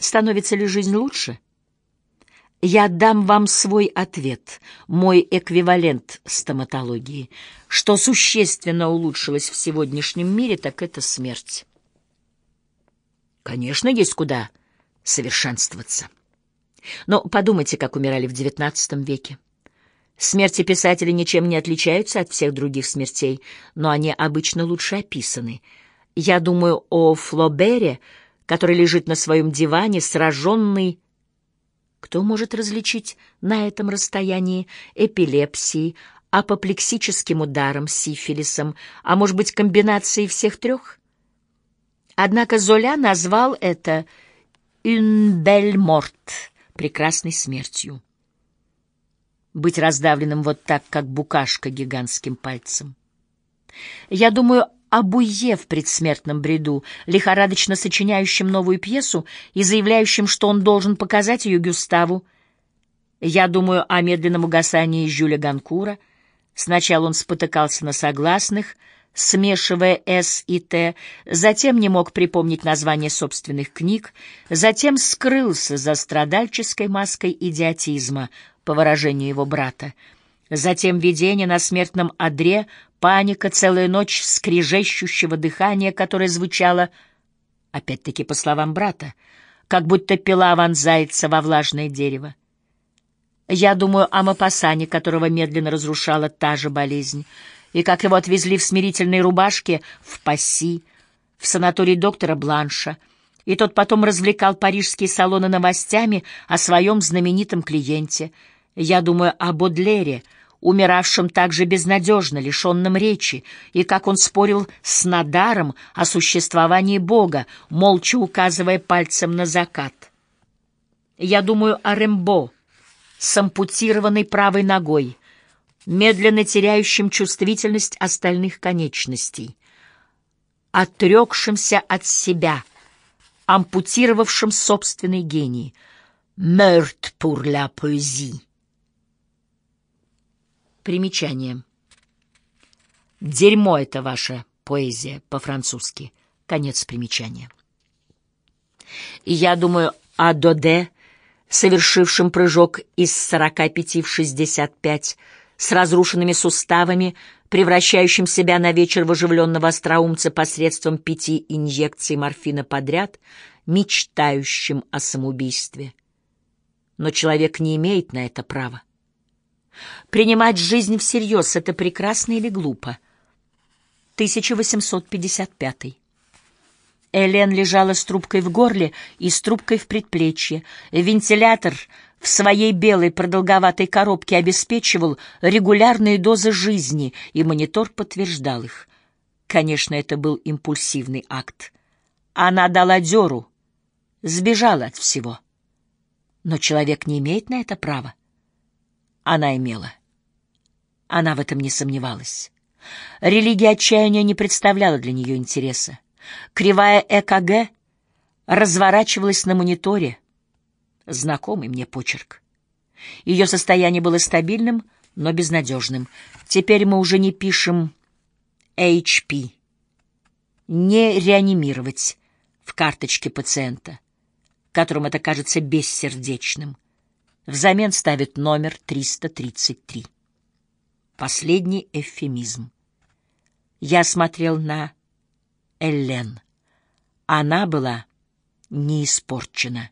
Становится ли жизнь лучше? Я дам вам свой ответ, мой эквивалент стоматологии. Что существенно улучшилось в сегодняшнем мире, так это смерть. Конечно, есть куда совершенствоваться. Но подумайте, как умирали в XIX веке. Смерти писателей ничем не отличаются от всех других смертей, но они обычно лучше описаны. Я думаю о Флобере, который лежит на своем диване, сраженный... Кто может различить на этом расстоянии эпилепсией, апоплексическим ударом, сифилисом, а может быть комбинацией всех трех? Однако Золя назвал это «une belle mort» — прекрасной смертью быть раздавленным вот так, как букашка гигантским пальцем. Я думаю о Буе в предсмертном бреду, лихорадочно сочиняющем новую пьесу и заявляющем, что он должен показать ее Гюставу. Я думаю о медленном угасании Жюля Ганкура. Сначала он спотыкался на согласных, смешивая «С» и «Т», затем не мог припомнить название собственных книг, затем скрылся за страдальческой маской идиотизма, по выражению его брата. Затем видение на смертном одре, паника, целая ночь скрежещущего дыхания, которое звучало, опять-таки по словам брата, как будто пила вонзается во влажное дерево. Я думаю о Мапасане, которого медленно разрушала та же болезнь, и как его отвезли в смирительной рубашке в Пасси, в санаторий доктора Бланша, и тот потом развлекал парижские салоны новостями о своем знаменитом клиенте — я думаю о Бодлере, умиравшем так же безнадежно, лишенном речи, и как он спорил с Надаром о существовании Бога, молча указывая пальцем на закат. Я думаю о Рембо с ампутированной правой ногой, медленно теряющим чувствительность остальных конечностей, отрекшимся от себя, ампутировавшим собственный гений. «Meurtre pour la poésie». Примечание. Дерьмо это ваша поэзия по-французски. Конец примечания. Я думаю о Доде, совершившем прыжок из 45 в 65, с разрушенными суставами, превращающим себя на вечер в оживленного остроумца посредством пяти инъекций морфина подряд, мечтающим о самоубийстве. Но человек не имеет на это права. Принимать жизнь всерьез — это прекрасно или глупо? 1855. Элен лежала с трубкой в горле и с трубкой в предплечье. Вентилятор в своей белой продолговатой коробке обеспечивал регулярные дозы жизни, и монитор подтверждал их. Конечно, это был импульсивный акт. Она дала дёру, сбежала от всего. Но человек не имеет на это права. Она имела. Она в этом не сомневалась. Религия отчаяния не представляла для нее интереса. Кривая ЭКГ разворачивалась на мониторе. Знакомый мне почерк. Ее состояние было стабильным, но безнадежным. Теперь мы уже не пишем HP. Не реанимировать в карточке пациента, которому это кажется бессердечным. Взамен ставит номер 333. Последний эвфемизм. Я смотрел на Эллен. Она была не испорчена.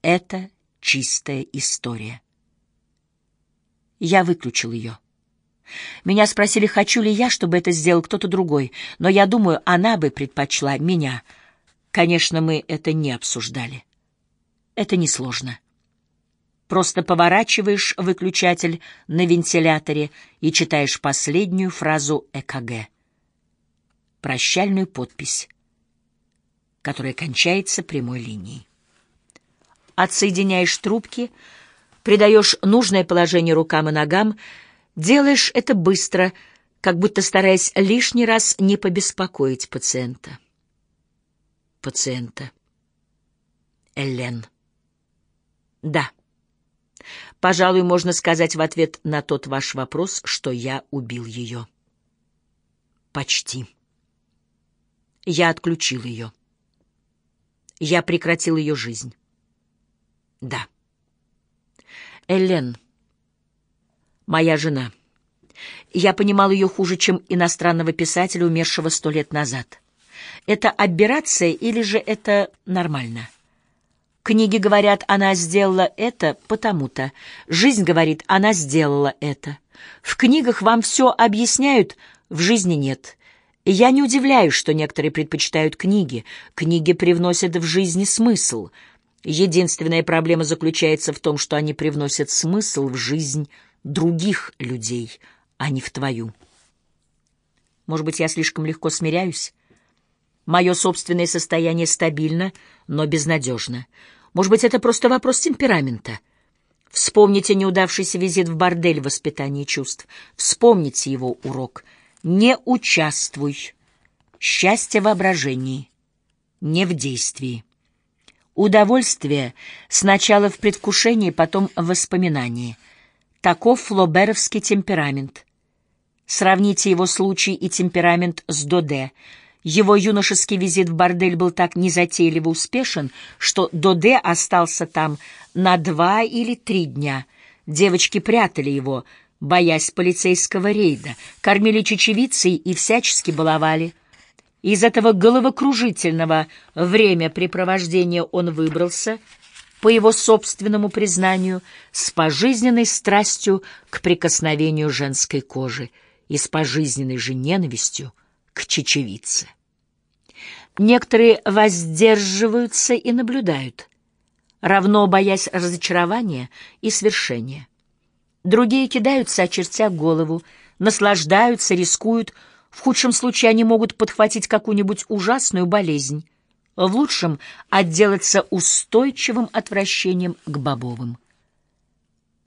Это чистая история. Я выключил ее. Меня спросили, хочу ли я, чтобы это сделал кто-то другой, но я думаю, она бы предпочла меня. Конечно, мы это не обсуждали. Это несложно. Просто поворачиваешь выключатель на вентиляторе и читаешь последнюю фразу ЭКГ. Прощальную подпись, которая кончается прямой линией. Отсоединяешь трубки, придаешь нужное положение рукам и ногам, делаешь это быстро, как будто стараясь лишний раз не побеспокоить пациента. Пациента. Эллен. Да. Пожалуй, можно сказать в ответ на тот ваш вопрос, что я убил ее. Почти. Я отключил ее. Я прекратил ее жизнь. Да. Эллен, моя жена. Я понимал ее хуже, чем иностранного писателя, умершего сто лет назад. Это аберрация или же это нормально? Книги говорят, она сделала это потому-то. Жизнь говорит, она сделала это. В книгах вам все объясняют, в жизни нет. Я не удивляюсь, что некоторые предпочитают книги. Книги привносят в жизни смысл. Единственная проблема заключается в том, что они привносят смысл в жизнь других людей, а не в твою. Может быть, я слишком легко смиряюсь? Мое собственное состояние стабильно, но безнадежно. Может быть, это просто вопрос темперамента. Вспомните неудавшийся визит в бордель в воспитании чувств. Вспомните его урок. Не участвуй. Счастье в воображении, не в действии. Удовольствие сначала в предвкушении, потом в воспоминании. Таков флоберовский темперамент. Сравните его случай и темперамент с Доде — его юношеский визит в бордель был так незатейливо успешен, что Доде остался там на два или три дня. Девочки прятали его, боясь полицейского рейда, кормили чечевицей и всячески баловали. Из этого головокружительного времяпрепровождения он выбрался, по его собственному признанию, с пожизненной страстью к прикосновению женской кожи и с пожизненной же ненавистью к чечевице. Некоторые воздерживаются и наблюдают, равно боясь разочарования и свершения. Другие кидаются, очертя голову, наслаждаются, рискуют. В худшем случае они могут подхватить какую-нибудь ужасную болезнь, в лучшем — отделаться устойчивым отвращением к бобовым.